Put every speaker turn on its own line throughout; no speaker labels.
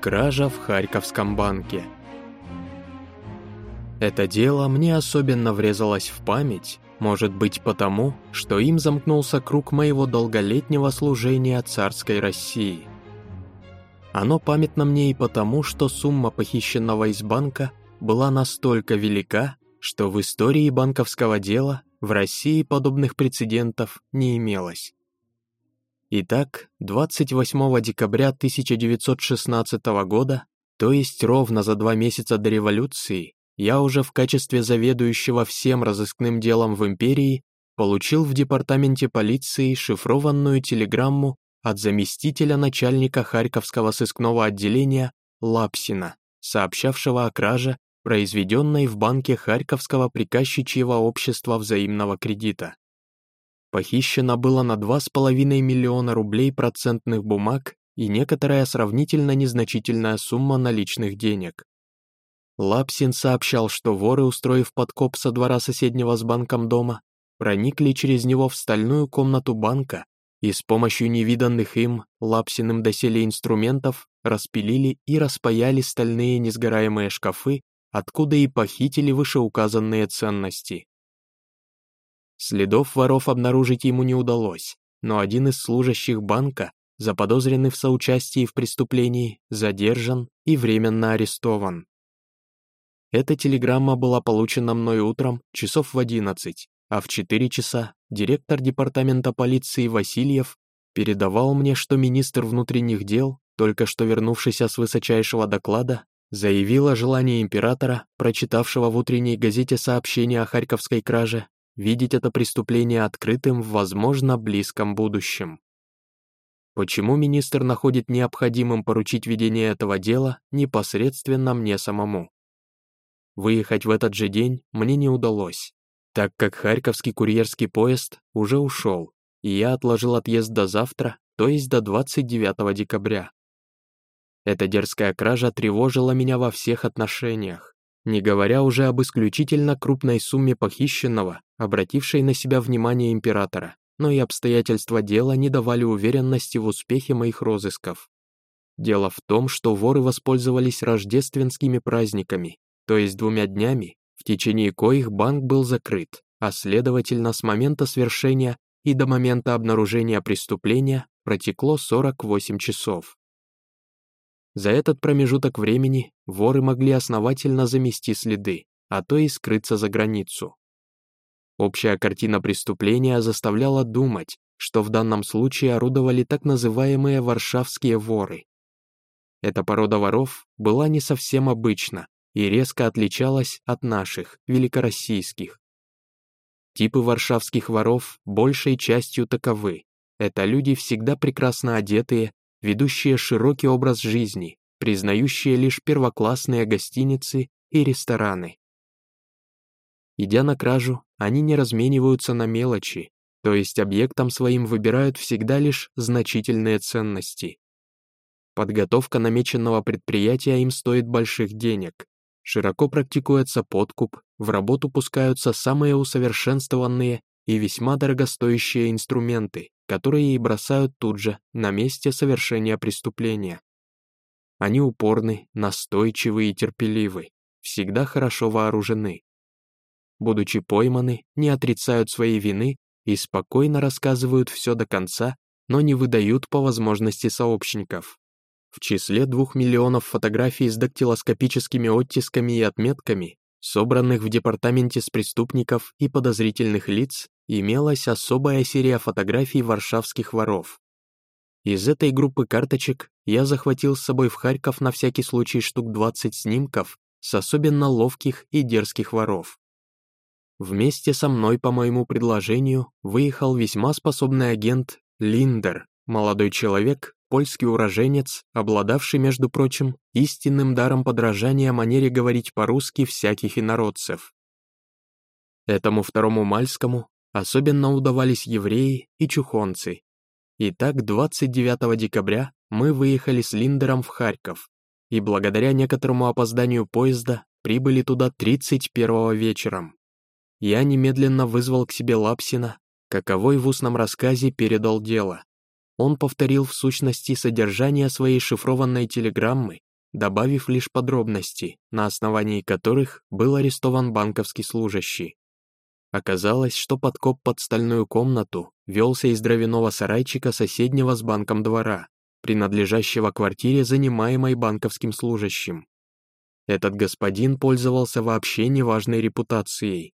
Кража в Харьковском банке. Это дело мне особенно врезалось в память, может быть потому, что им замкнулся круг моего долголетнего служения царской России. Оно памятно мне и потому, что сумма похищенного из банка была настолько велика, что в истории банковского дела в России подобных прецедентов не имелось. Итак, 28 декабря 1916 года, то есть ровно за два месяца до революции, я уже в качестве заведующего всем разыскным делом в империи получил в департаменте полиции шифрованную телеграмму от заместителя начальника Харьковского сыскного отделения Лапсина, сообщавшего о краже, произведенной в банке Харьковского приказчичьего общества взаимного кредита. Похищено было на 2,5 миллиона рублей процентных бумаг и некоторая сравнительно незначительная сумма наличных денег. Лапсин сообщал, что воры, устроив подкоп со двора соседнего с банком дома, проникли через него в стальную комнату банка и с помощью невиданных им, Лапсиным доселе инструментов, распилили и распаяли стальные несгораемые шкафы, откуда и похитили вышеуказанные ценности. Следов воров обнаружить ему не удалось, но один из служащих банка, заподозренный в соучастии в преступлении, задержан и временно арестован. Эта телеграмма была получена мной утром часов в 11, а в 4 часа директор департамента полиции Васильев передавал мне, что министр внутренних дел, только что вернувшийся с высочайшего доклада, заявил о желании императора, прочитавшего в утренней газете сообщение о Харьковской краже, видеть это преступление открытым в, возможно, близком будущем. Почему министр находит необходимым поручить ведение этого дела непосредственно мне самому? Выехать в этот же день мне не удалось, так как Харьковский курьерский поезд уже ушел, и я отложил отъезд до завтра, то есть до 29 декабря. Эта дерзкая кража тревожила меня во всех отношениях не говоря уже об исключительно крупной сумме похищенного, обратившей на себя внимание императора, но и обстоятельства дела не давали уверенности в успехе моих розысков. Дело в том, что воры воспользовались рождественскими праздниками, то есть двумя днями, в течение коих банк был закрыт, а следовательно с момента свершения и до момента обнаружения преступления протекло 48 часов. За этот промежуток времени воры могли основательно замести следы, а то и скрыться за границу. Общая картина преступления заставляла думать, что в данном случае орудовали так называемые варшавские воры. Эта порода воров была не совсем обычна и резко отличалась от наших, великороссийских. Типы варшавских воров большей частью таковы. Это люди, всегда прекрасно одетые, ведущие широкий образ жизни, признающие лишь первоклассные гостиницы и рестораны. Идя на кражу, они не размениваются на мелочи, то есть объектом своим выбирают всегда лишь значительные ценности. Подготовка намеченного предприятия им стоит больших денег. Широко практикуется подкуп, в работу пускаются самые усовершенствованные и весьма дорогостоящие инструменты, которые и бросают тут же, на месте совершения преступления. Они упорны, настойчивы и терпеливы, всегда хорошо вооружены. Будучи пойманы, не отрицают своей вины и спокойно рассказывают все до конца, но не выдают по возможности сообщников. В числе двух миллионов фотографий с дактилоскопическими оттисками и отметками, собранных в департаменте с преступников и подозрительных лиц, имелась особая серия фотографий варшавских воров. Из этой группы карточек я захватил с собой в Харьков на всякий случай штук 20 снимков с особенно ловких и дерзких воров. Вместе со мной по моему предложению выехал весьма способный агент Линдер, молодой человек, польский уроженец, обладавший, между прочим, истинным даром подражания манере говорить по-русски всяких инородцев. Этому второму Мальскому Особенно удавались евреи и чухонцы. Итак, 29 декабря мы выехали с Линдером в Харьков, и благодаря некоторому опозданию поезда прибыли туда 31 вечером. Я немедленно вызвал к себе Лапсина, каковой в устном рассказе передал дело. Он повторил в сущности содержание своей шифрованной телеграммы добавив лишь подробности, на основании которых был арестован банковский служащий. Оказалось, что подкоп под стальную комнату велся из дровяного сарайчика соседнего с банком двора, принадлежащего квартире, занимаемой банковским служащим. Этот господин пользовался вообще неважной репутацией.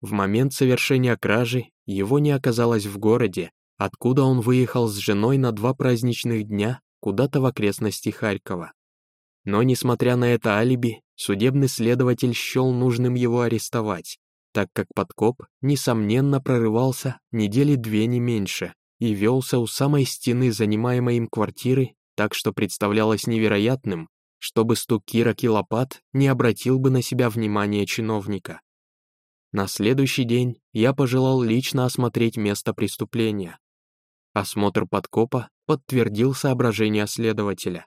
В момент совершения кражи его не оказалось в городе, откуда он выехал с женой на два праздничных дня куда-то в окрестности Харькова. Но, несмотря на это алиби, судебный следователь счел нужным его арестовать, так как подкоп, несомненно, прорывался недели две не меньше и велся у самой стены занимаемой им квартиры, так что представлялось невероятным, чтобы стук кирок и лопат не обратил бы на себя внимание чиновника. На следующий день я пожелал лично осмотреть место преступления. Осмотр подкопа подтвердил соображения следователя.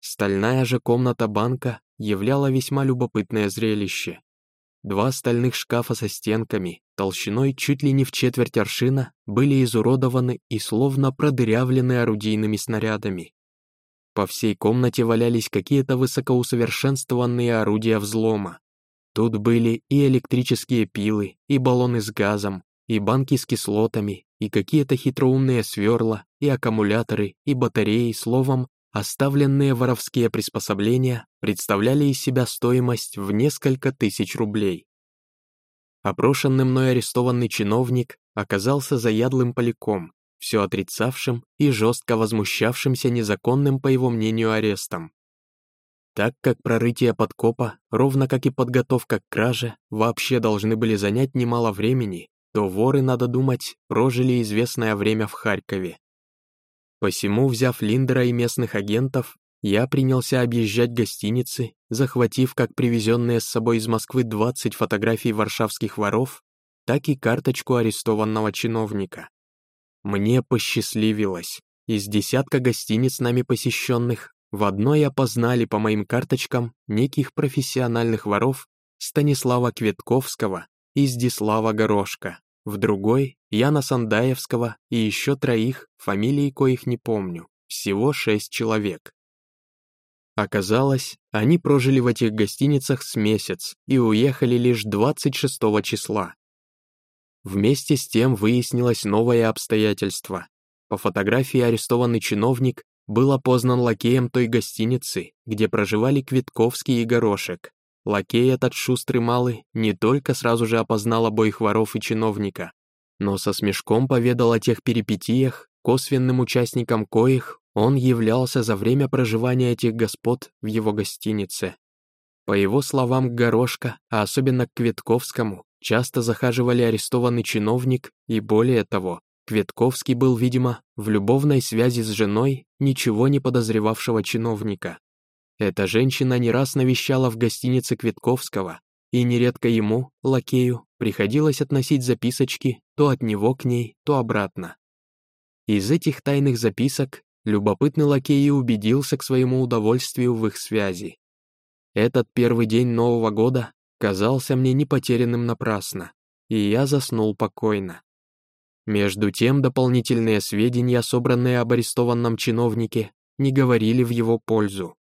Стальная же комната банка являла весьма любопытное зрелище. Два стальных шкафа со стенками, толщиной чуть ли не в четверть аршина, были изуродованы и словно продырявлены орудийными снарядами. По всей комнате валялись какие-то высокоусовершенствованные орудия взлома. Тут были и электрические пилы, и баллоны с газом, и банки с кислотами, и какие-то хитроумные сверла, и аккумуляторы, и батареи, словом, Оставленные воровские приспособления представляли из себя стоимость в несколько тысяч рублей. Опрошенный мной арестованный чиновник оказался заядлым поляком, все отрицавшим и жестко возмущавшимся незаконным, по его мнению, арестом. Так как прорытие подкопа, ровно как и подготовка к краже, вообще должны были занять немало времени, то воры, надо думать, прожили известное время в Харькове. Посему, взяв Линдера и местных агентов, я принялся объезжать гостиницы, захватив как привезенные с собой из Москвы 20 фотографий варшавских воров, так и карточку арестованного чиновника. Мне посчастливилось. Из десятка гостиниц нами посещенных в одной опознали по моим карточкам неких профессиональных воров Станислава Кветковского и Здислава Горошка в другой — Яна Сандаевского и еще троих, фамилии коих не помню, всего шесть человек. Оказалось, они прожили в этих гостиницах с месяц и уехали лишь 26 числа. Вместе с тем выяснилось новое обстоятельство. По фотографии арестованный чиновник был опознан лакеем той гостиницы, где проживали Квитковский и Горошек. Лакей этот шустрый малый не только сразу же опознал обоих воров и чиновника, но со смешком поведал о тех перипетиях, косвенным участником коих он являлся за время проживания этих господ в его гостинице. По его словам, к Горошко, а особенно к Кветковскому, часто захаживали арестованный чиновник, и более того, Кветковский был, видимо, в любовной связи с женой ничего не подозревавшего чиновника. Эта женщина не раз навещала в гостинице Квитковского, и нередко ему, лакею, приходилось относить записочки то от него к ней, то обратно. Из этих тайных записок любопытный лакей убедился к своему удовольствию в их связи. Этот первый день Нового года казался мне не потерянным напрасно, и я заснул покойно. Между тем дополнительные сведения, собранные об арестованном чиновнике, не говорили в его пользу.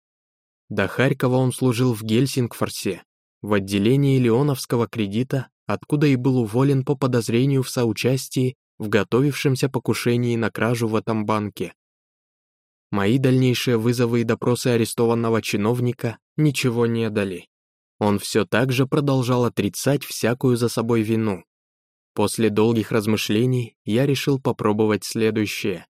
До Харькова он служил в Гельсингфорсе, в отделении Леоновского кредита, откуда и был уволен по подозрению в соучастии в готовившемся покушении на кражу в этом банке. Мои дальнейшие вызовы и допросы арестованного чиновника ничего не дали. Он все так же продолжал отрицать всякую за собой вину. После долгих размышлений я решил попробовать следующее.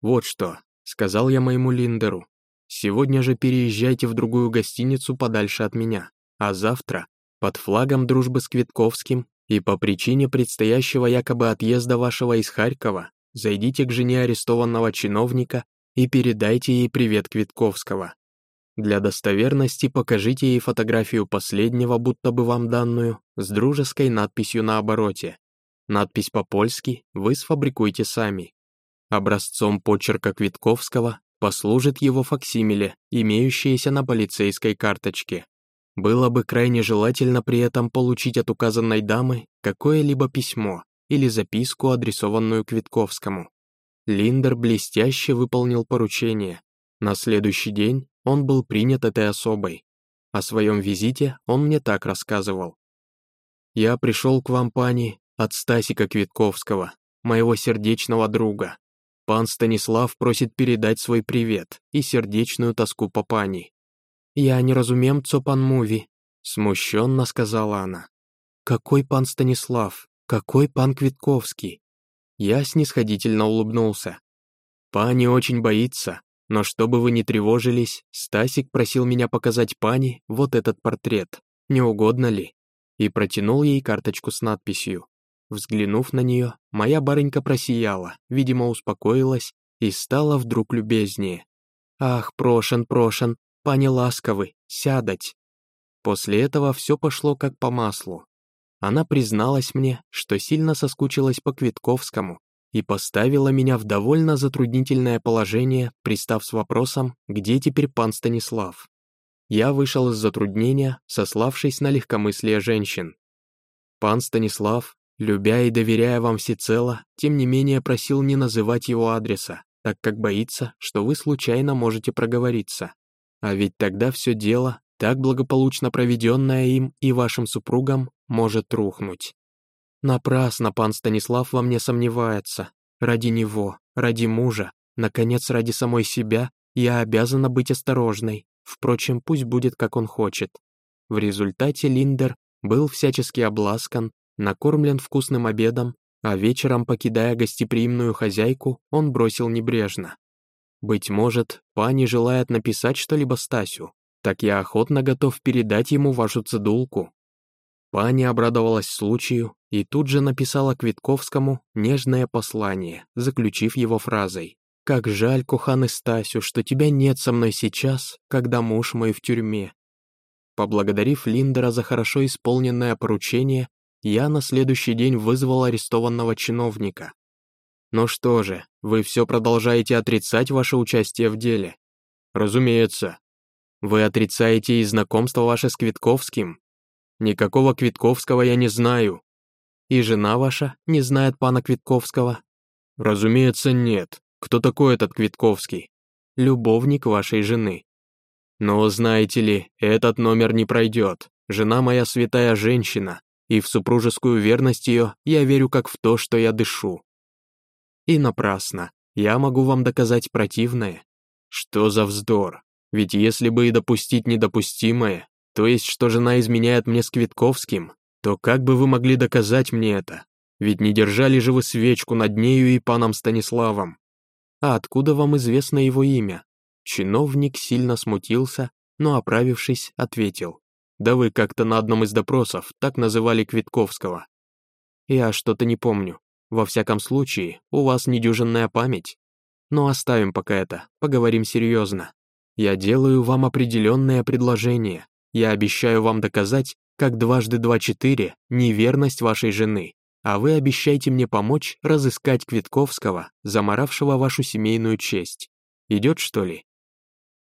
«Вот что», — сказал я моему Линдеру, Сегодня же переезжайте в другую гостиницу подальше от меня, а завтра, под флагом дружбы с Квитковским и по причине предстоящего якобы отъезда вашего из Харькова, зайдите к жене арестованного чиновника и передайте ей привет Квитковского. Для достоверности покажите ей фотографию последнего, будто бы вам данную, с дружеской надписью на обороте. Надпись по-польски вы сфабрикуйте сами. Образцом почерка Квитковского послужит его факсимиле, имеющееся на полицейской карточке. Было бы крайне желательно при этом получить от указанной дамы какое-либо письмо или записку, адресованную Квитковскому. Линдер блестяще выполнил поручение. На следующий день он был принят этой особой. О своем визите он мне так рассказывал. «Я пришел к вам, пани, от Стасика Квитковского, моего сердечного друга. Пан Станислав просит передать свой привет и сердечную тоску по пани. «Я не разумем, цо пан Муви», — смущенно сказала она. «Какой пан Станислав? Какой пан Квитковский?» Я снисходительно улыбнулся. «Пани очень боится, но чтобы вы не тревожились, Стасик просил меня показать пани вот этот портрет, не угодно ли?» И протянул ей карточку с надписью. Взглянув на нее, моя барынька просияла, видимо, успокоилась и стала вдруг любезнее. «Ах, прошен, прошен, пани ласковый, сядать!» После этого все пошло как по маслу. Она призналась мне, что сильно соскучилась по Квитковскому и поставила меня в довольно затруднительное положение, пристав с вопросом, где теперь пан Станислав. Я вышел из затруднения, сославшись на легкомыслие женщин. Пан Станислав, Любя и доверяя вам всецело, тем не менее просил не называть его адреса, так как боится, что вы случайно можете проговориться. А ведь тогда все дело, так благополучно проведенное им и вашим супругом, может рухнуть. Напрасно пан Станислав во мне сомневается. Ради него, ради мужа, наконец, ради самой себя, я обязана быть осторожной. Впрочем, пусть будет, как он хочет. В результате Линдер был всячески обласкан, накормлен вкусным обедом, а вечером, покидая гостеприимную хозяйку, он бросил небрежно. «Быть может, пани желает написать что-либо Стасю, так я охотно готов передать ему вашу цедулку». Пани обрадовалась случаю и тут же написала Квитковскому нежное послание, заключив его фразой «Как жаль, Кухан и Стасю, что тебя нет со мной сейчас, когда муж мой в тюрьме». Поблагодарив Линдера за хорошо исполненное поручение, я на следующий день вызвал арестованного чиновника. «Ну что же, вы все продолжаете отрицать ваше участие в деле?» «Разумеется. Вы отрицаете и знакомство ваше с Квитковским?» «Никакого Квитковского я не знаю». «И жена ваша не знает пана Квитковского?» «Разумеется, нет. Кто такой этот Квитковский?» «Любовник вашей жены». «Но, знаете ли, этот номер не пройдет. Жена моя святая женщина, и в супружескую верность ее я верю как в то, что я дышу. И напрасно, я могу вам доказать противное. Что за вздор? Ведь если бы и допустить недопустимое, то есть что жена изменяет мне с Квитковским, то как бы вы могли доказать мне это? Ведь не держали же вы свечку над нею и паном Станиславом. А откуда вам известно его имя? Чиновник сильно смутился, но, оправившись, ответил. Да вы как-то на одном из допросов так называли Квитковского. Я что-то не помню. Во всяком случае, у вас недюжинная память. Но оставим пока это, поговорим серьезно. Я делаю вам определенное предложение. Я обещаю вам доказать, как дважды два четыре, неверность вашей жены, а вы обещаете мне помочь разыскать Квитковского, заморавшего вашу семейную честь. Идет, что ли?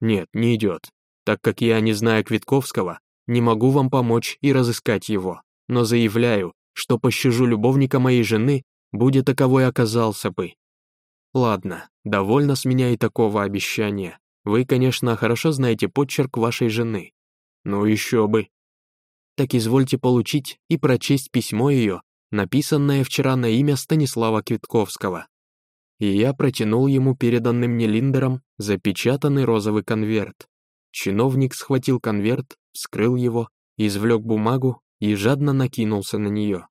Нет, не идет. Так как я, не знаю Квитковского, не могу вам помочь и разыскать его, но заявляю, что пощажу любовника моей жены, будет таковой оказался бы. Ладно, довольно с меня и такого обещания. Вы, конечно, хорошо знаете подчерк вашей жены. Ну еще бы. Так извольте получить и прочесть письмо ее, написанное вчера на имя Станислава Квитковского. И я протянул ему переданным мне Линдером запечатанный розовый конверт. Чиновник схватил конверт, вскрыл его, извлек бумагу и жадно накинулся на нее.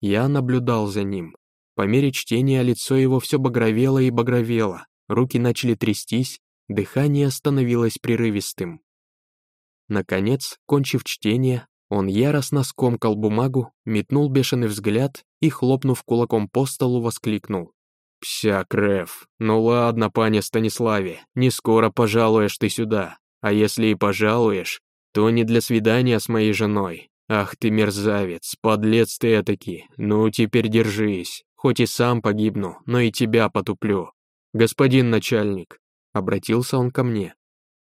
Я наблюдал за ним. По мере чтения лицо его все багровело и багровело, руки начали трястись, дыхание становилось прерывистым. Наконец, кончив чтение, он яростно скомкал бумагу, метнул бешеный взгляд и, хлопнув кулаком по столу, воскликнул. «Пся, Креф, ну ладно, пане Станиславе, не скоро пожалуешь ты сюда. А если и пожалуешь, то не для свидания с моей женой. Ах ты мерзавец, подлец ты этакий, ну теперь держись, хоть и сам погибну, но и тебя потуплю. Господин начальник, обратился он ко мне,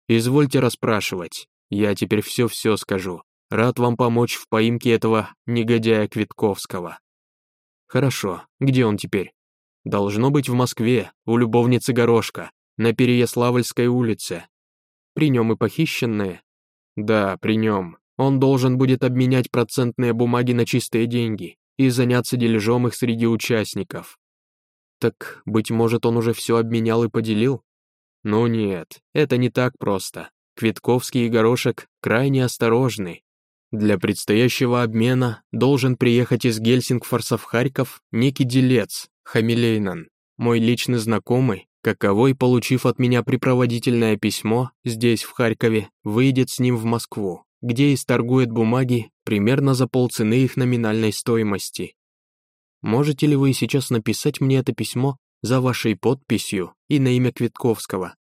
извольте расспрашивать, я теперь все-все скажу. Рад вам помочь в поимке этого негодяя Квитковского. Хорошо, где он теперь? Должно быть в Москве, у любовницы Горошка, на Переяславльской улице, при нем и похищенные? Да, при нем. Он должен будет обменять процентные бумаги на чистые деньги и заняться дележом их среди участников. Так, быть может, он уже все обменял и поделил? Ну нет, это не так просто. Квитковский и Горошек крайне осторожны. Для предстоящего обмена должен приехать из Гельсингфорса в Харьков некий делец, Хамилейнан, мой личный знакомый, каковой, получив от меня припроводительное письмо здесь, в Харькове, выйдет с ним в Москву, где и торгует бумаги примерно за полцены их номинальной стоимости. Можете ли вы сейчас написать мне это письмо за вашей подписью и на имя Квитковского?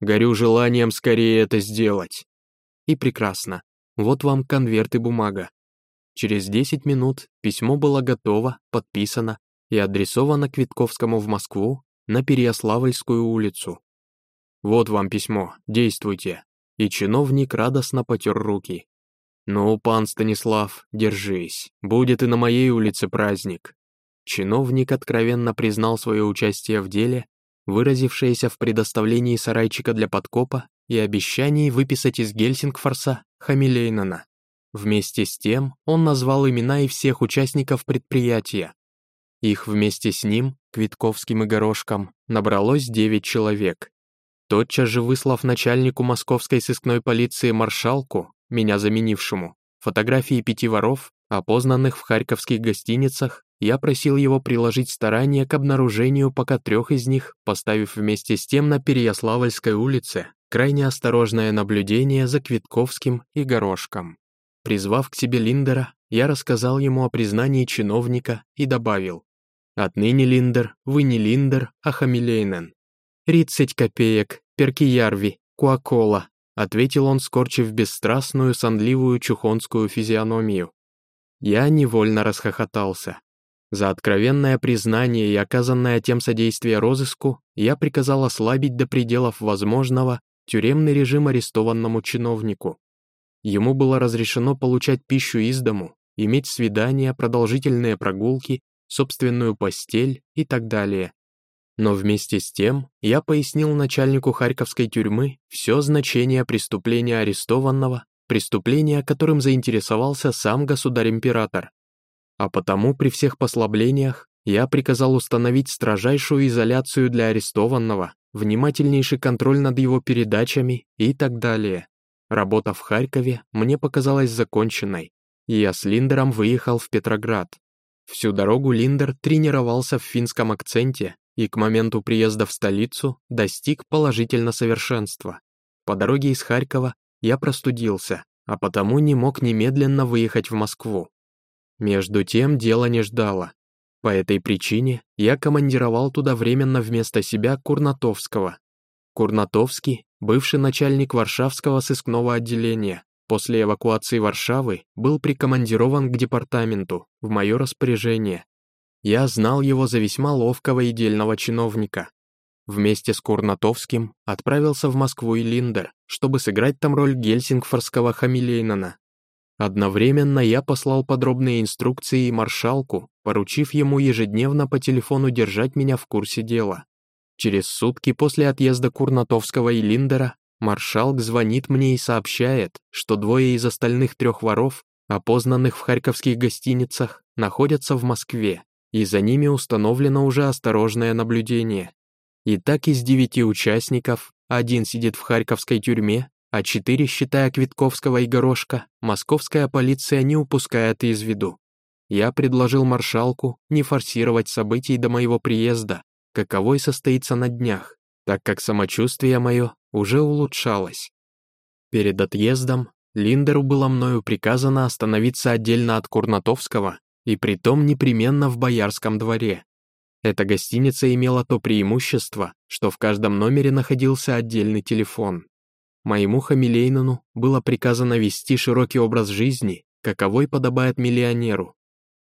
Горю желанием скорее это сделать. И прекрасно. Вот вам конверт и бумага. Через 10 минут письмо было готово, подписано и адресовано Квитковскому в Москву на Переяславльскую улицу. Вот вам письмо, действуйте. И чиновник радостно потер руки. «Ну, пан Станислав, держись, будет и на моей улице праздник». Чиновник откровенно признал свое участие в деле, выразившееся в предоставлении сарайчика для подкопа и обещании выписать из Гельсингфорса Хамилейнена. Вместе с тем он назвал имена и всех участников предприятия. Их вместе с ним, Квитковским и Горошком, набралось 9 человек. Тотчас же выслав начальнику московской сыскной полиции маршалку, меня заменившему, фотографии пяти воров, опознанных в харьковских гостиницах, я просил его приложить старания к обнаружению пока трех из них, поставив вместе с тем на Переяславльской улице крайне осторожное наблюдение за Квитковским и Горошком. Призвав к себе Линдера, я рассказал ему о признании чиновника и добавил, «Отныне, Линдер, вы не Линдер, а Хамилейнен. Тридцать копеек, перкиярви, куакола, ответил он, скорчив бесстрастную, сонливую чухонскую физиономию. Я невольно расхохотался. За откровенное признание и оказанное тем содействие розыску я приказал ослабить до пределов возможного тюремный режим арестованному чиновнику. Ему было разрешено получать пищу из дому, иметь свидания, продолжительные прогулки, собственную постель и так далее. Но вместе с тем я пояснил начальнику Харьковской тюрьмы все значение преступления арестованного, преступления, которым заинтересовался сам государь-император. А потому при всех послаблениях я приказал установить строжайшую изоляцию для арестованного, внимательнейший контроль над его передачами и так далее. Работа в Харькове мне показалась законченной, и я с Линдером выехал в Петроград. Всю дорогу Линдер тренировался в финском акценте и к моменту приезда в столицу достиг положительно совершенства. По дороге из Харькова я простудился, а потому не мог немедленно выехать в Москву. Между тем дело не ждало. По этой причине я командировал туда временно вместо себя Курнатовского. Курнатовский, бывший начальник Варшавского сыскного отделения, после эвакуации Варшавы был прикомандирован к департаменту, в мое распоряжение. Я знал его за весьма ловкого и дельного чиновника. Вместе с Курнатовским отправился в Москву и Линдер, чтобы сыграть там роль гельсингфорского Хамилейнана. Одновременно я послал подробные инструкции маршалку, поручив ему ежедневно по телефону держать меня в курсе дела. Через сутки после отъезда Курнатовского и Линдера маршалк звонит мне и сообщает, что двое из остальных трех воров, опознанных в харьковских гостиницах, находятся в Москве, и за ними установлено уже осторожное наблюдение. И так из девяти участников один сидит в харьковской тюрьме, а четыре, считая Квитковского и Горошка, московская полиция не упускает из виду. Я предложил маршалку не форсировать событий до моего приезда, каковой состоится на днях, так как самочувствие мое уже улучшалось. Перед отъездом Линдеру было мною приказано остановиться отдельно от Курнатовского и притом непременно в Боярском дворе. Эта гостиница имела то преимущество, что в каждом номере находился отдельный телефон. Моему Хамилейнану было приказано вести широкий образ жизни, каковой подобает миллионеру.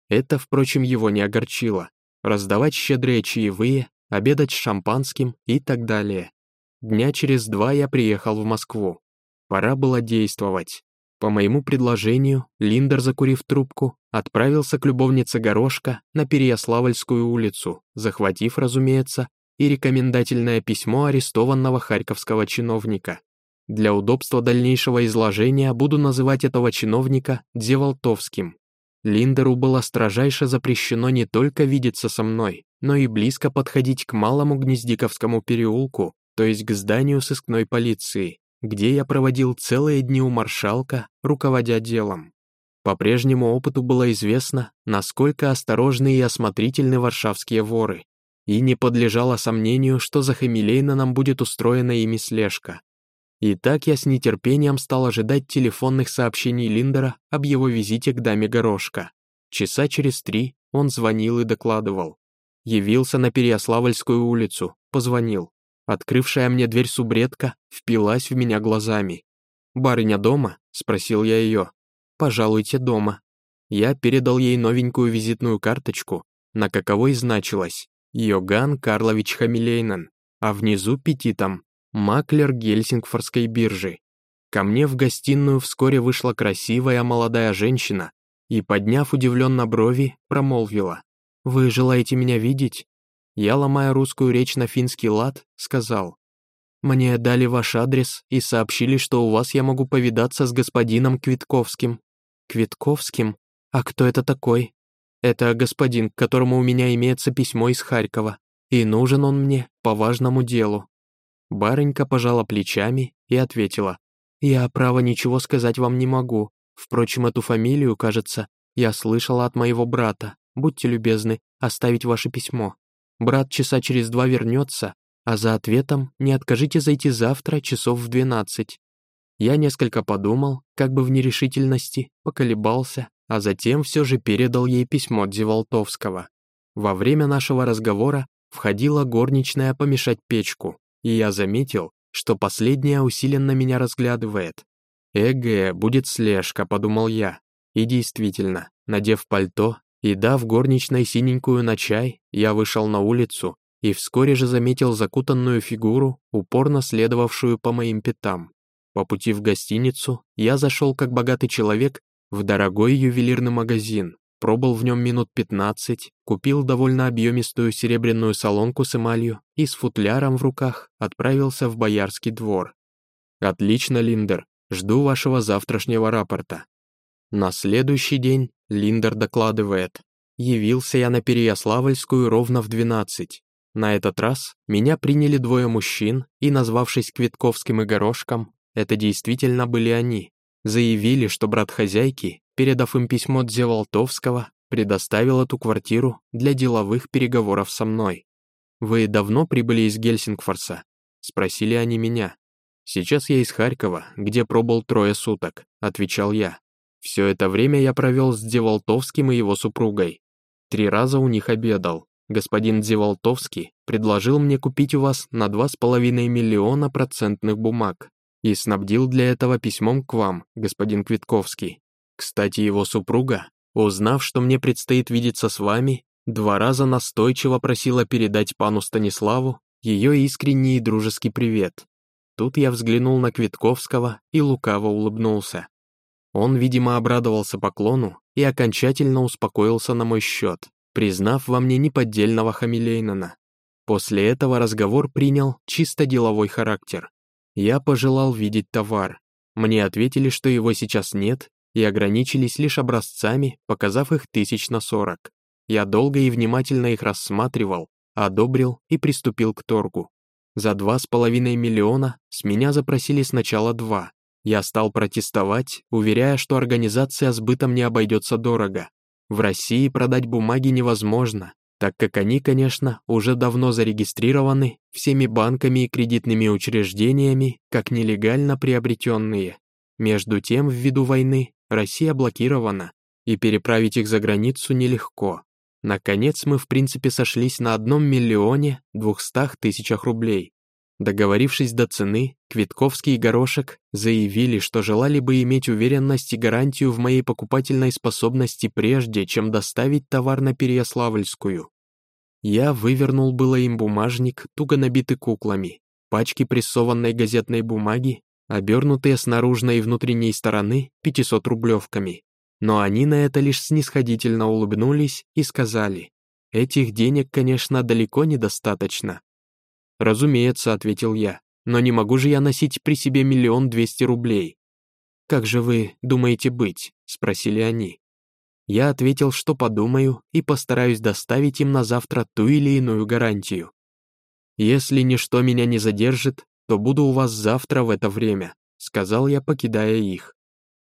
Это, впрочем, его не огорчило. Раздавать щедрые чаевые, обедать шампанским и так далее. Дня через два я приехал в Москву. Пора было действовать. По моему предложению, Линдер, закурив трубку, отправился к любовнице Горошка на Переяславльскую улицу, захватив, разумеется, и рекомендательное письмо арестованного харьковского чиновника. Для удобства дальнейшего изложения буду называть этого чиновника Деволтовским. Линдеру было строжайше запрещено не только видеться со мной, но и близко подходить к малому Гнездиковскому переулку, то есть к зданию сыскной полиции, где я проводил целые дни у маршалка, руководя делом. По прежнему опыту было известно, насколько осторожны и осмотрительны варшавские воры, и не подлежало сомнению, что за Хамилейнаном будет устроена ими слежка. И так я с нетерпением стал ожидать телефонных сообщений Линдера об его визите к даме Горошка. Часа через три он звонил и докладывал. Явился на Переяславльскую улицу, позвонил. Открывшая мне дверь субредка впилась в меня глазами. «Барыня дома?» — спросил я ее. «Пожалуйте дома». Я передал ей новенькую визитную карточку, на каковой значилось «Йоган Карлович Хамилейнен», а внизу петитом «Маклер Гельсингфорской биржи». Ко мне в гостиную вскоре вышла красивая молодая женщина и, подняв удивленно брови, промолвила. «Вы желаете меня видеть?» Я, ломая русскую речь на финский лад, сказал. «Мне дали ваш адрес и сообщили, что у вас я могу повидаться с господином Квитковским». «Квитковским? А кто это такой?» «Это господин, к которому у меня имеется письмо из Харькова, и нужен он мне по важному делу». Барынька пожала плечами и ответила. «Я, право, ничего сказать вам не могу. Впрочем, эту фамилию, кажется, я слышала от моего брата. Будьте любезны, оставить ваше письмо. Брат часа через два вернется, а за ответом не откажите зайти завтра часов в двенадцать. Я несколько подумал, как бы в нерешительности, поколебался, а затем все же передал ей письмо Дзеволтовского. Во время нашего разговора входила горничная помешать печку, и я заметил, что последняя усиленно меня разглядывает. «Эге, будет слежка», — подумал я. И действительно, надев пальто и дав горничной синенькую на чай, я вышел на улицу и вскоре же заметил закутанную фигуру, упорно следовавшую по моим пятам. По пути в гостиницу я зашел как богатый человек в дорогой ювелирный магазин, пробыл в нем минут 15, купил довольно объемистую серебряную солонку с эмалью и с футляром в руках отправился в Боярский двор. «Отлично, Линдер, жду вашего завтрашнего рапорта». На следующий день Линдер докладывает. Явился я на Переяславльскую ровно в 12. На этот раз меня приняли двое мужчин и, назвавшись Квитковским и Горошком, это действительно были они. Заявили, что брат хозяйки, передав им письмо Дзеволтовского, предоставил эту квартиру для деловых переговоров со мной. «Вы давно прибыли из Гельсингфорса?» — спросили они меня. «Сейчас я из Харькова, где пробыл трое суток», — отвечал я. Все это время я провел с Деволтовским и его супругой. Три раза у них обедал. Господин Деволтовский предложил мне купить у вас на 2,5 миллиона процентных бумаг и снабдил для этого письмом к вам, господин Квитковский. Кстати, его супруга, узнав, что мне предстоит видеться с вами, два раза настойчиво просила передать пану Станиславу ее искренний и дружеский привет. Тут я взглянул на Квитковского и лукаво улыбнулся. Он, видимо, обрадовался поклону и окончательно успокоился на мой счет, признав во мне неподдельного Хамилейнана. После этого разговор принял чисто деловой характер. Я пожелал видеть товар. Мне ответили, что его сейчас нет, и ограничились лишь образцами, показав их тысяч на сорок. Я долго и внимательно их рассматривал, одобрил и приступил к торгу. За два с половиной миллиона с меня запросили сначала два, я стал протестовать, уверяя, что организация с бытом не обойдется дорого. В России продать бумаги невозможно, так как они, конечно, уже давно зарегистрированы всеми банками и кредитными учреждениями как нелегально приобретенные. Между тем, ввиду войны, Россия блокирована, и переправить их за границу нелегко. Наконец мы в принципе сошлись на одном миллионе двухстах тысячах рублей. Договорившись до цены, Квитковский и Горошек заявили, что желали бы иметь уверенность и гарантию в моей покупательной способности прежде, чем доставить товар на Переяславльскую. Я вывернул было им бумажник, туго набитый куклами, пачки прессованной газетной бумаги, обернутые с наружной и внутренней стороны 500-рублевками. Но они на это лишь снисходительно улыбнулись и сказали, «Этих денег, конечно, далеко недостаточно, «Разумеется», — ответил я. но не могу же я носить при себе миллион двести рублей. «Как же вы думаете быть?» — спросили они. Я ответил, что подумаю и постараюсь доставить им на завтра ту или иную гарантию. «Если ничто меня не задержит, то буду у вас завтра в это время», — сказал я, покидая их.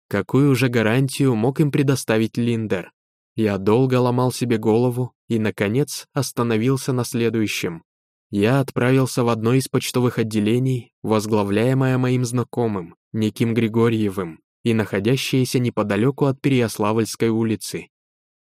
Какую же гарантию мог им предоставить Линдер? Я долго ломал себе голову и, наконец, остановился на следующем. Я отправился в одно из почтовых отделений, возглавляемое моим знакомым, неким Григорьевым, и находящееся неподалеку от Переяславльской улицы.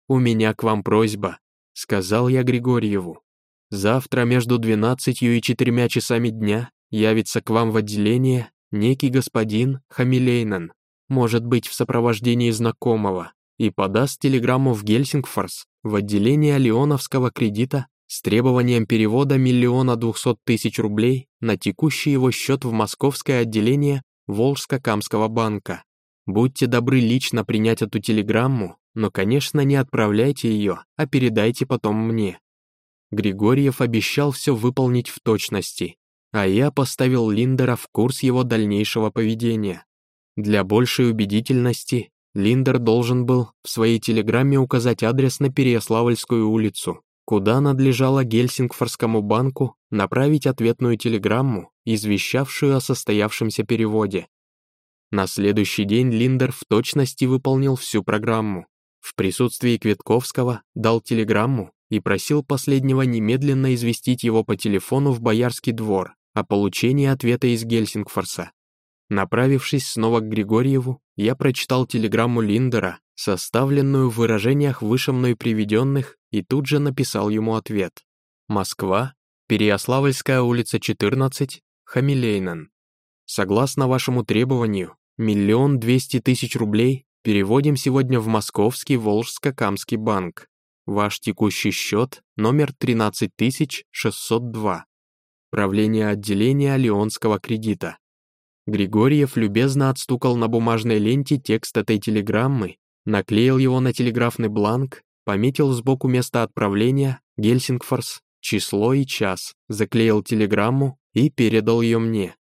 «У меня к вам просьба», — сказал я Григорьеву. «Завтра между двенадцатью и четырьмя часами дня явится к вам в отделение некий господин Хамилейнен, может быть в сопровождении знакомого, и подаст телеграмму в Гельсингфорс в отделение Леоновского кредита с требованием перевода миллиона двухсот тысяч рублей на текущий его счет в московское отделение Волжско-Камского банка. Будьте добры лично принять эту телеграмму, но, конечно, не отправляйте ее, а передайте потом мне. Григорьев обещал все выполнить в точности, а я поставил Линдера в курс его дальнейшего поведения. Для большей убедительности Линдер должен был в своей телеграмме указать адрес на Переяславльскую улицу, куда надлежало Гельсингфорскому банку направить ответную телеграмму, извещавшую о состоявшемся переводе. На следующий день Линдер в точности выполнил всю программу. В присутствии Кветковского дал телеграмму и просил последнего немедленно известить его по телефону в Боярский двор о получении ответа из Гельсингфорса. Направившись снова к Григорьеву, я прочитал телеграмму Линдера, составленную в выражениях выше мной приведенных, и тут же написал ему ответ. Москва, Переяславльская улица 14, Хамилейнен. Согласно вашему требованию, миллион двести тысяч рублей переводим сегодня в Московский Волжско-Камский банк. Ваш текущий счет номер 13602. Правление отделения Леонского кредита. Григорьев любезно отстукал на бумажной ленте текст этой телеграммы, наклеил его на телеграфный бланк, пометил сбоку место отправления, Гельсингфорс, число и час, заклеил телеграмму и передал ее мне.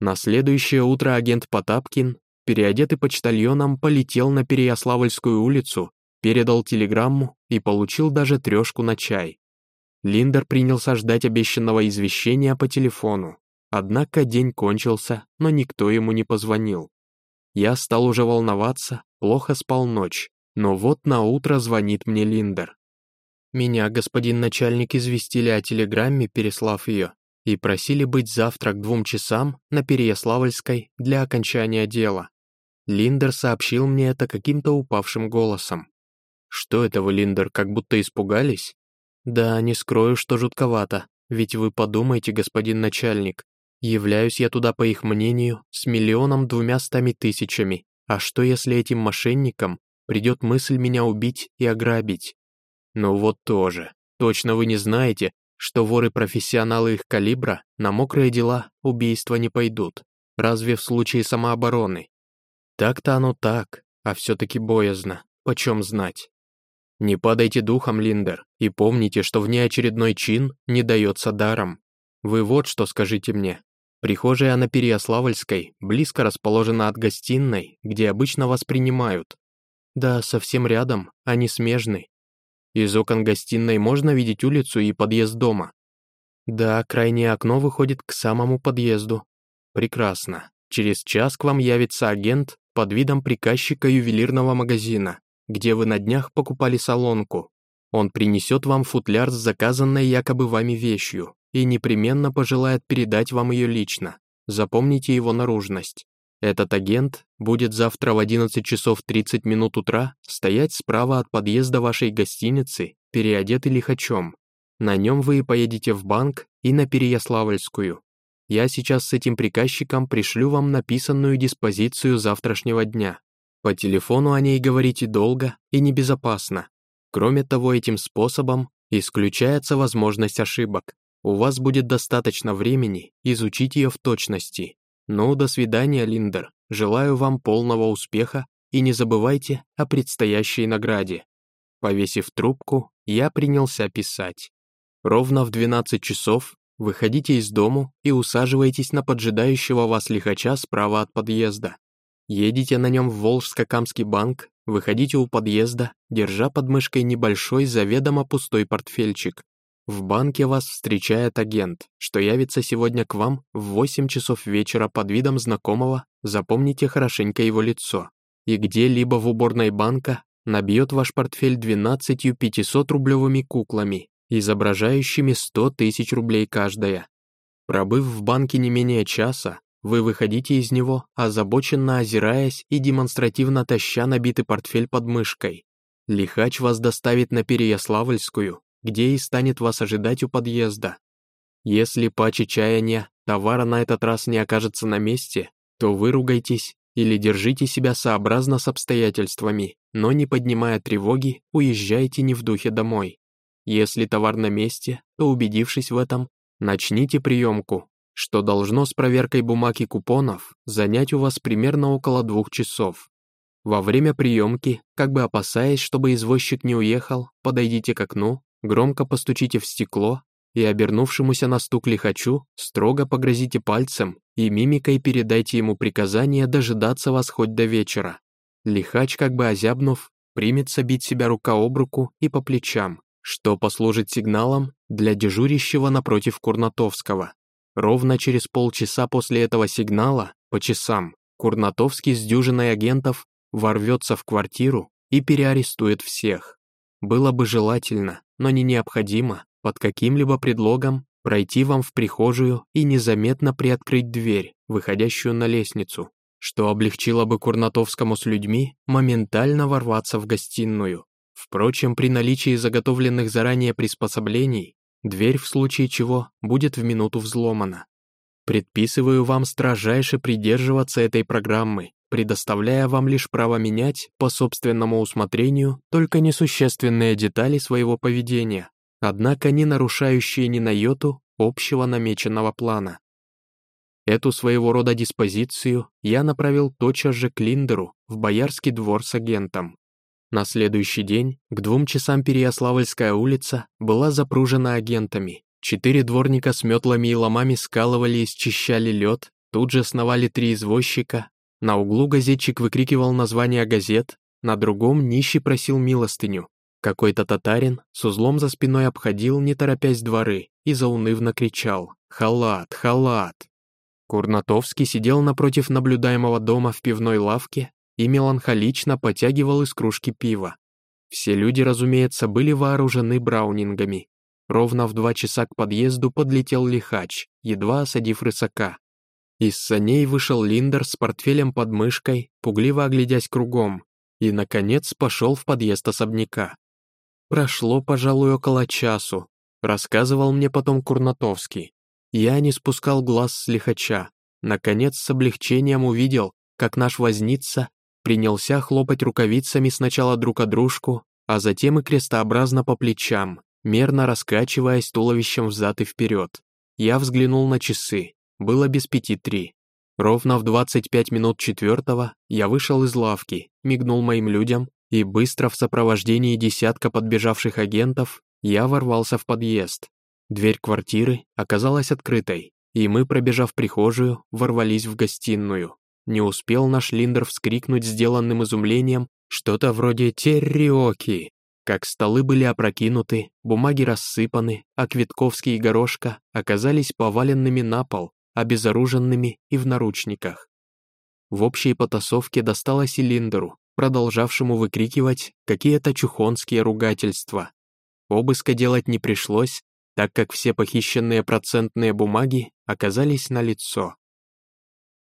На следующее утро агент Потапкин, переодетый почтальоном, полетел на Переяславльскую улицу, передал телеграмму и получил даже трешку на чай. Линдер принялся ждать обещанного извещения по телефону. Однако день кончился, но никто ему не позвонил. Я стал уже волноваться, плохо спал ночь, но вот на утро звонит мне Линдер. Меня, господин начальник, известили о телеграмме, переслав ее, и просили быть завтра к двум часам на Переяславльской для окончания дела. Линдер сообщил мне это каким-то упавшим голосом. «Что это вы, Линдер, как будто испугались?» «Да, не скрою, что жутковато, ведь вы подумайте, господин начальник, Являюсь я туда, по их мнению, с миллионом двумя стами тысячами. А что, если этим мошенникам придет мысль меня убить и ограбить? Ну вот тоже. Точно вы не знаете, что воры-профессионалы их калибра на мокрые дела убийства не пойдут. Разве в случае самообороны? Так-то оно так, а все-таки боязно. Почем знать? Не падайте духом, Линдер, и помните, что внеочередной чин не дается даром. Вы вот что скажите мне, Прихожая на Переяславльской близко расположена от гостиной, где обычно вас принимают. Да, совсем рядом, они смежны. Из окон гостиной можно видеть улицу и подъезд дома. Да, крайнее окно выходит к самому подъезду. Прекрасно. Через час к вам явится агент под видом приказчика ювелирного магазина, где вы на днях покупали солонку. Он принесет вам футляр с заказанной якобы вами вещью, и непременно пожелает передать вам ее лично. Запомните его наружность. Этот агент будет завтра в 11 часов 30 минут утра стоять справа от подъезда вашей гостиницы, переодетый лихачом. На нем вы и поедете в банк и на Переяславльскую. Я сейчас с этим приказчиком пришлю вам написанную диспозицию завтрашнего дня. По телефону о ней говорите долго и небезопасно. Кроме того, этим способом исключается возможность ошибок. У вас будет достаточно времени изучить ее в точности. Ну, до свидания, Линдер. Желаю вам полного успеха и не забывайте о предстоящей награде. Повесив трубку, я принялся писать. Ровно в 12 часов Выходите из дому и усаживаетесь на поджидающего вас лихача справа от подъезда. Едете на нем в Волжско-Камский банк, выходите у подъезда, держа под мышкой небольшой заведомо пустой портфельчик. В банке вас встречает агент, что явится сегодня к вам в 8 часов вечера под видом знакомого, запомните хорошенько его лицо. И где-либо в уборной банка набьет ваш портфель 12 500-рублевыми куклами, изображающими 100 тысяч рублей каждая. Пробыв в банке не менее часа, вы выходите из него, озабоченно озираясь и демонстративно таща набитый портфель под мышкой. Лихач вас доставит на Переяславльскую, где и станет вас ожидать у подъезда. Если по чаяния товара на этот раз не окажется на месте, то выругайтесь или держите себя сообразно с обстоятельствами, но не поднимая тревоги, уезжайте не в духе домой. Если товар на месте, то убедившись в этом, начните приемку, что должно с проверкой бумаг и купонов занять у вас примерно около двух часов. Во время приемки, как бы опасаясь, чтобы извозчик не уехал, подойдите к окну, громко постучите в стекло и обернувшемуся на стук лихачу строго погрозите пальцем и мимикой передайте ему приказание дожидаться вас хоть до вечера. Лихач, как бы озябнув, примется бить себя рука об руку и по плечам, что послужит сигналом для дежурящего напротив Курнатовского. Ровно через полчаса после этого сигнала, по часам, Курнатовский с дюжиной агентов ворвется в квартиру и переарестует всех. Было бы желательно, но не необходимо, под каким-либо предлогом пройти вам в прихожую и незаметно приоткрыть дверь, выходящую на лестницу, что облегчило бы Курнатовскому с людьми моментально ворваться в гостиную. Впрочем, при наличии заготовленных заранее приспособлений, дверь в случае чего будет в минуту взломана. Предписываю вам строжайше придерживаться этой программы, предоставляя вам лишь право менять по собственному усмотрению только несущественные детали своего поведения, однако не нарушающие ни на йоту общего намеченного плана. Эту своего рода диспозицию я направил тотчас же к Линдеру в Боярский двор с агентом. На следующий день к двум часам Переяславльская улица была запружена агентами. Четыре дворника с метлами и ломами скалывали и счищали лед, тут же сновали три извозчика. На углу газетчик выкрикивал названия газет, на другом нищий просил милостыню. Какой-то татарин с узлом за спиной обходил, не торопясь дворы, и заунывно кричал «Халат! Халат!». Курнатовский сидел напротив наблюдаемого дома в пивной лавке и меланхолично потягивал из кружки пива. Все люди, разумеется, были вооружены браунингами. Ровно в два часа к подъезду подлетел лихач, едва осадив рысака. Из саней вышел Линдер с портфелем под мышкой, пугливо оглядясь кругом, и, наконец, пошел в подъезд особняка. Прошло, пожалуй, около часу, рассказывал мне потом Курнатовский. Я не спускал глаз с лихача. Наконец, с облегчением увидел, как наш возница принялся хлопать рукавицами сначала друг о дружку, а затем и крестообразно по плечам, мерно раскачиваясь туловищем взад и вперед. Я взглянул на часы. Было без пяти три. Ровно в 25 минут четвертого я вышел из лавки, мигнул моим людям, и быстро в сопровождении десятка подбежавших агентов я ворвался в подъезд. Дверь квартиры оказалась открытой, и мы, пробежав прихожую, ворвались в гостиную. Не успел наш Линдер вскрикнуть сделанным изумлением что-то вроде «терриоки», как столы были опрокинуты, бумаги рассыпаны, а Квитковский и Горошка оказались поваленными на пол, обезоруженными и в наручниках. В общей потасовке досталось и Линдеру, продолжавшему выкрикивать какие-то чухонские ругательства. Обыска делать не пришлось, так как все похищенные процентные бумаги оказались на лицо.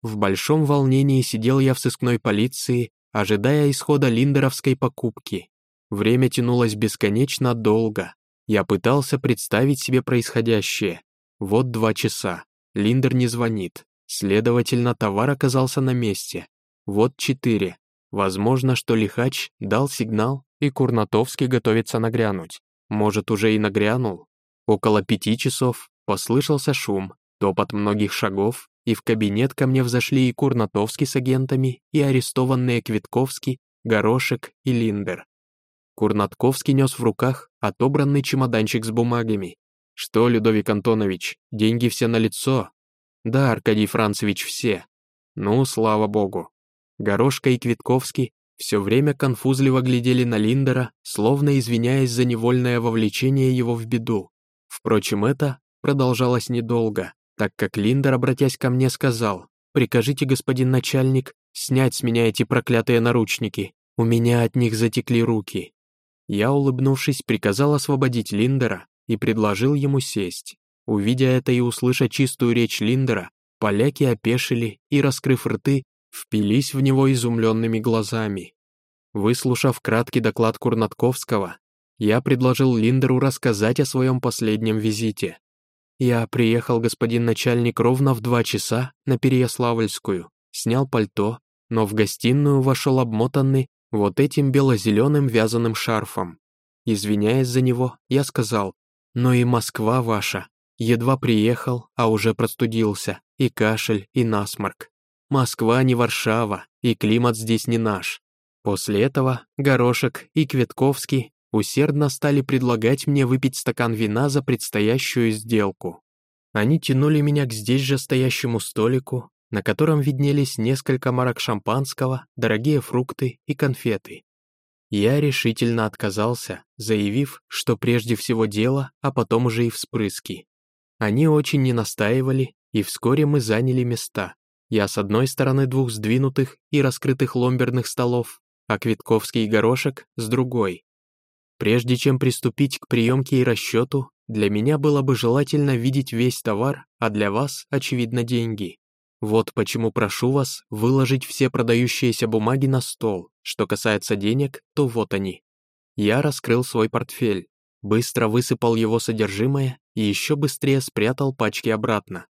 В большом волнении сидел я в сыскной полиции, ожидая исхода линдеровской покупки. Время тянулось бесконечно долго. Я пытался представить себе происходящее. Вот два часа. Линдер не звонит. Следовательно, товар оказался на месте. Вот четыре. Возможно, что лихач дал сигнал, и Курнатовский готовится нагрянуть. Может, уже и нагрянул. Около пяти часов послышался шум, топот многих шагов, и в кабинет ко мне взошли и Курнатовский с агентами, и арестованные Квитковский, Горошек и Линдер. Курнатковский нес в руках отобранный чемоданчик с бумагами. Что, Людовик Антонович, деньги все на лицо? Да, Аркадий Францевич, все. Ну, слава богу. Горошка и Квитковский все время конфузливо глядели на Линдера, словно извиняясь за невольное вовлечение его в беду. Впрочем, это продолжалось недолго, так как Линдер, обратясь ко мне, сказал, «Прикажите, господин начальник, снять с меня эти проклятые наручники, у меня от них затекли руки». Я, улыбнувшись, приказал освободить Линдера и предложил ему сесть. Увидя это и услыша чистую речь Линдера, поляки опешили и, раскрыв рты, впились в него изумленными глазами. Выслушав краткий доклад Курнатковского, я предложил Линдеру рассказать о своем последнем визите. Я приехал, господин начальник, ровно в два часа на Переяславльскую, снял пальто, но в гостиную вошел обмотанный вот этим бело-зеленым вязаным шарфом. Извиняясь за него, я сказал, «Но и Москва ваша. Едва приехал, а уже простудился, и кашель, и насморк. Москва не Варшава, и климат здесь не наш. После этого Горошек и Кветковский усердно стали предлагать мне выпить стакан вина за предстоящую сделку. Они тянули меня к здесь же стоящему столику, на котором виднелись несколько марок шампанского, дорогие фрукты и конфеты. Я решительно отказался, заявив, что прежде всего дело, а потом уже и вспрыски. Они очень не настаивали, и вскоре мы заняли места. Я с одной стороны двух сдвинутых и раскрытых ломберных столов, а Квитковский Горошек с другой. Прежде чем приступить к приемке и расчету, для меня было бы желательно видеть весь товар, а для вас, очевидно, деньги. Вот почему прошу вас выложить все продающиеся бумаги на стол. Что касается денег, то вот они. Я раскрыл свой портфель, быстро высыпал его содержимое и еще быстрее спрятал пачки обратно.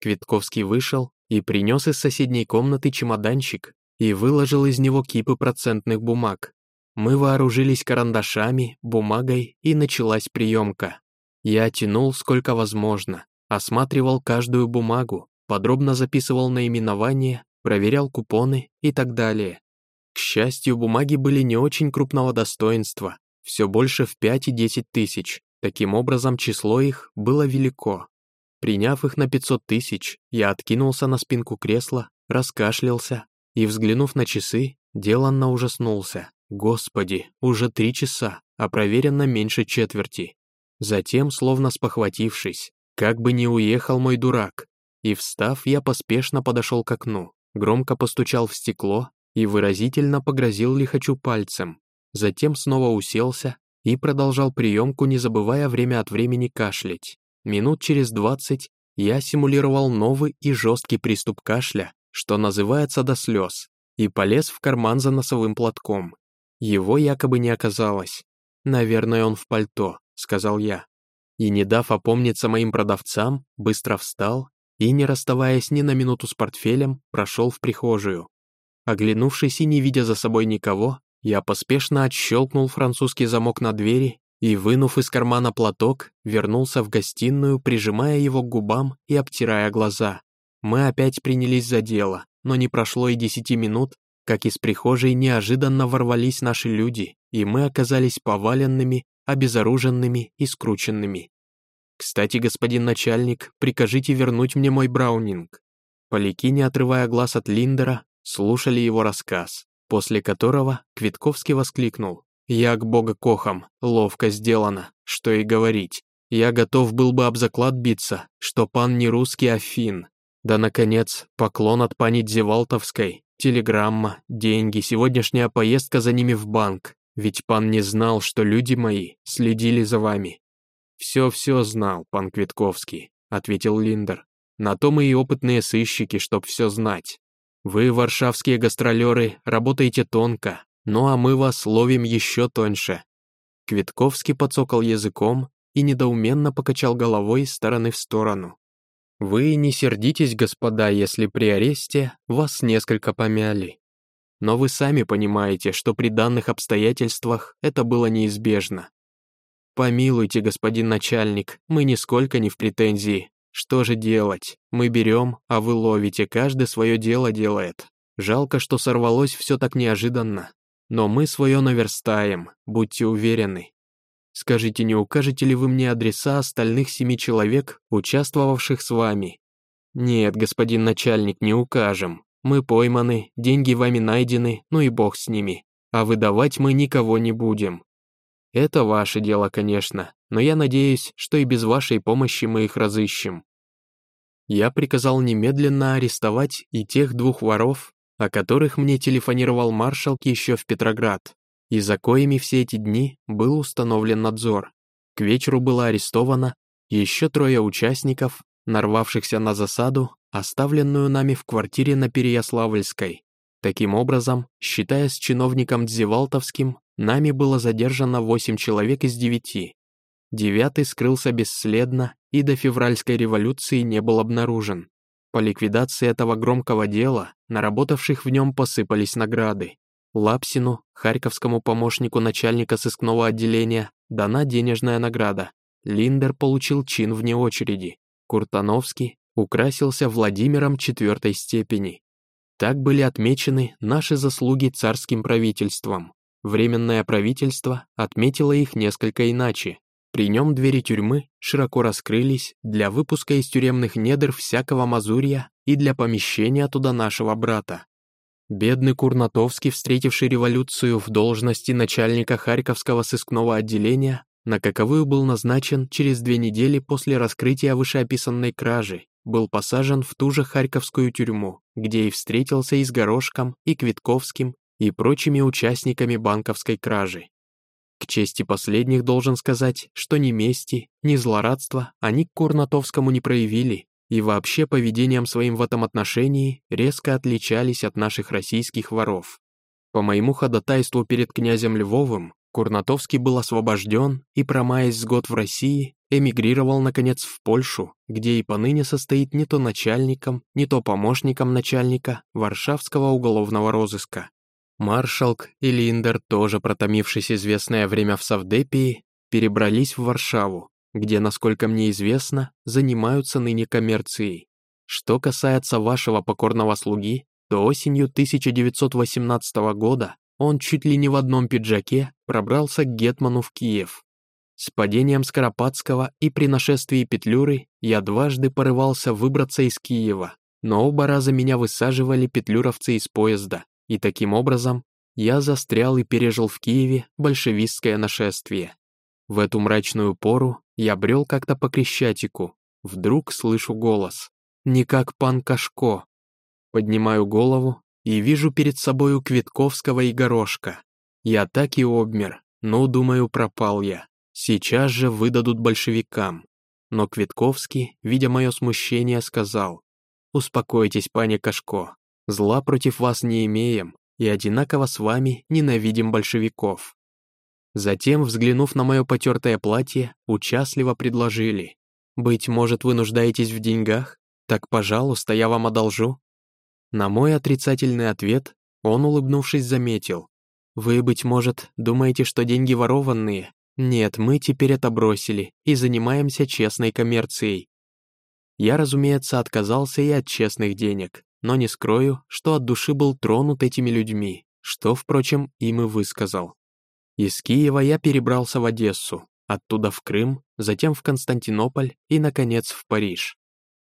Квитковский вышел, и принес из соседней комнаты чемоданчик и выложил из него кипы процентных бумаг. Мы вооружились карандашами, бумагой, и началась приемка. Я тянул сколько возможно, осматривал каждую бумагу, подробно записывал наименование, проверял купоны и так далее. К счастью, бумаги были не очень крупного достоинства, все больше в 5 и 10 тысяч, таким образом число их было велико. Приняв их на 500 тысяч, я откинулся на спинку кресла, раскашлялся и, взглянув на часы, деланно ужаснулся. Господи, уже три часа, а проверено меньше четверти. Затем, словно спохватившись, как бы не уехал мой дурак, и, встав, я поспешно подошел к окну, громко постучал в стекло и выразительно погрозил лихачу пальцем. Затем снова уселся и продолжал приемку, не забывая время от времени кашлять. Минут через двадцать я симулировал новый и жесткий приступ кашля, что называется до слез, и полез в карман за носовым платком. Его якобы не оказалось. «Наверное, он в пальто», — сказал я. И, не дав опомниться моим продавцам, быстро встал и, не расставаясь ни на минуту с портфелем, прошел в прихожую. Оглянувшись и не видя за собой никого, я поспешно отщелкнул французский замок на двери и, вынув из кармана платок, вернулся в гостиную, прижимая его к губам и обтирая глаза. Мы опять принялись за дело, но не прошло и десяти минут, как из прихожей неожиданно ворвались наши люди, и мы оказались поваленными, обезоруженными и скрученными. «Кстати, господин начальник, прикажите вернуть мне мой браунинг». Поляки, не отрывая глаз от Линдера, слушали его рассказ, после которого Квитковский воскликнул. Як бога кохом, ловко сделано, что и говорить. Я готов был бы об заклад биться, что пан не русский, а фин. Да, наконец, поклон от пани Дзевалтовской, телеграмма, деньги, сегодняшняя поездка за ними в банк. Ведь пан не знал, что люди мои следили за вами. «Все-все знал, пан Квитковский», — ответил Линдер. «На то мы и опытные сыщики, чтоб все знать. Вы, варшавские гастролеры, работаете тонко, ну а мы вас ловим еще тоньше». Квитковский подсокал языком и недоуменно покачал головой из стороны в сторону. «Вы не сердитесь, господа, если при аресте вас несколько помяли. Но вы сами понимаете, что при данных обстоятельствах это было неизбежно. Помилуйте, господин начальник, мы нисколько не в претензии. Что же делать? Мы берем, а вы ловите, каждый свое дело делает. Жалко, что сорвалось все так неожиданно. Но мы свое наверстаем, будьте уверены. Скажите, не укажете ли вы мне адреса остальных семи человек, участвовавших с вами? Нет, господин начальник, не укажем. Мы пойманы, деньги вами найдены, ну и бог с ними. А выдавать мы никого не будем. Это ваше дело, конечно, но я надеюсь, что и без вашей помощи мы их разыщем. Я приказал немедленно арестовать и тех двух воров, о которых мне телефонировал маршал еще в Петроград, и за коими все эти дни был установлен надзор. К вечеру было арестовано еще трое участников, нарвавшихся на засаду, оставленную нами в квартире на Переяславльской. Таким образом, считая с чиновником Дзевалтовским, нами было задержано 8 человек из 9. Девятый скрылся бесследно и до февральской революции не был обнаружен. По ликвидации этого громкого дела, наработавших в нем посыпались награды. Лапсину, харьковскому помощнику начальника сыскного отделения, дана денежная награда. Линдер получил чин вне очереди. Куртановский украсился Владимиром четвертой степени. Так были отмечены наши заслуги царским правительством. Временное правительство отметило их несколько иначе. При нем двери тюрьмы широко раскрылись для выпуска из тюремных недр всякого мазурья и для помещения туда нашего брата. Бедный Курнатовский, встретивший революцию в должности начальника Харьковского сыскного отделения, на каковую был назначен через две недели после раскрытия вышеописанной кражи, был посажен в ту же Харьковскую тюрьму, где и встретился и с Горошком, и Квитковским, и прочими участниками банковской кражи. К чести последних должен сказать, что ни мести, ни злорадства они к Курнатовскому не проявили, и вообще поведением своим в этом отношении резко отличались от наших российских воров. По моему ходатайству перед князем Львовым, Курнатовский был освобожден и, промаясь с год в России, эмигрировал, наконец, в Польшу, где и поныне состоит не то начальником, не то помощником начальника Варшавского уголовного розыска. Маршалк и Линдер, тоже протомившись известное время в Савдепии, перебрались в Варшаву, где, насколько мне известно, занимаются ныне коммерцией. Что касается вашего покорного слуги, то осенью 1918 года он чуть ли не в одном пиджаке пробрался к Гетману в Киев. С падением Скоропадского и при нашествии Петлюры я дважды порывался выбраться из Киева, но оба раза меня высаживали петлюровцы из поезда, и таким образом я застрял и пережил в Киеве большевистское нашествие. В эту мрачную пору я брел как-то по Крещатику, вдруг слышу голос. Не как пан Кашко. Поднимаю голову и вижу перед собою Квитковского и Горошка. Я так и обмер, но, думаю, пропал я. Сейчас же выдадут большевикам. Но Квитковский, видя мое смущение, сказал, «Успокойтесь, пане Кашко, зла против вас не имеем и одинаково с вами ненавидим большевиков». Затем, взглянув на мое потертое платье, участливо предложили, «Быть может, вы нуждаетесь в деньгах? Так, пожалуйста, я вам одолжу». На мой отрицательный ответ он, улыбнувшись, заметил. «Вы, быть может, думаете, что деньги ворованные? Нет, мы теперь это бросили и занимаемся честной коммерцией». Я, разумеется, отказался и от честных денег, но не скрою, что от души был тронут этими людьми, что, впрочем, им и высказал. Из Киева я перебрался в Одессу, оттуда в Крым, затем в Константинополь и, наконец, в Париж.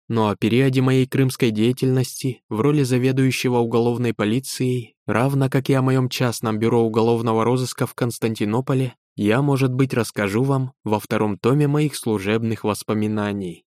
Но о периоде моей крымской деятельности в роли заведующего уголовной полицией, равно как и о моем частном бюро уголовного розыска в Константинополе, я, может быть, расскажу вам во втором томе моих служебных воспоминаний.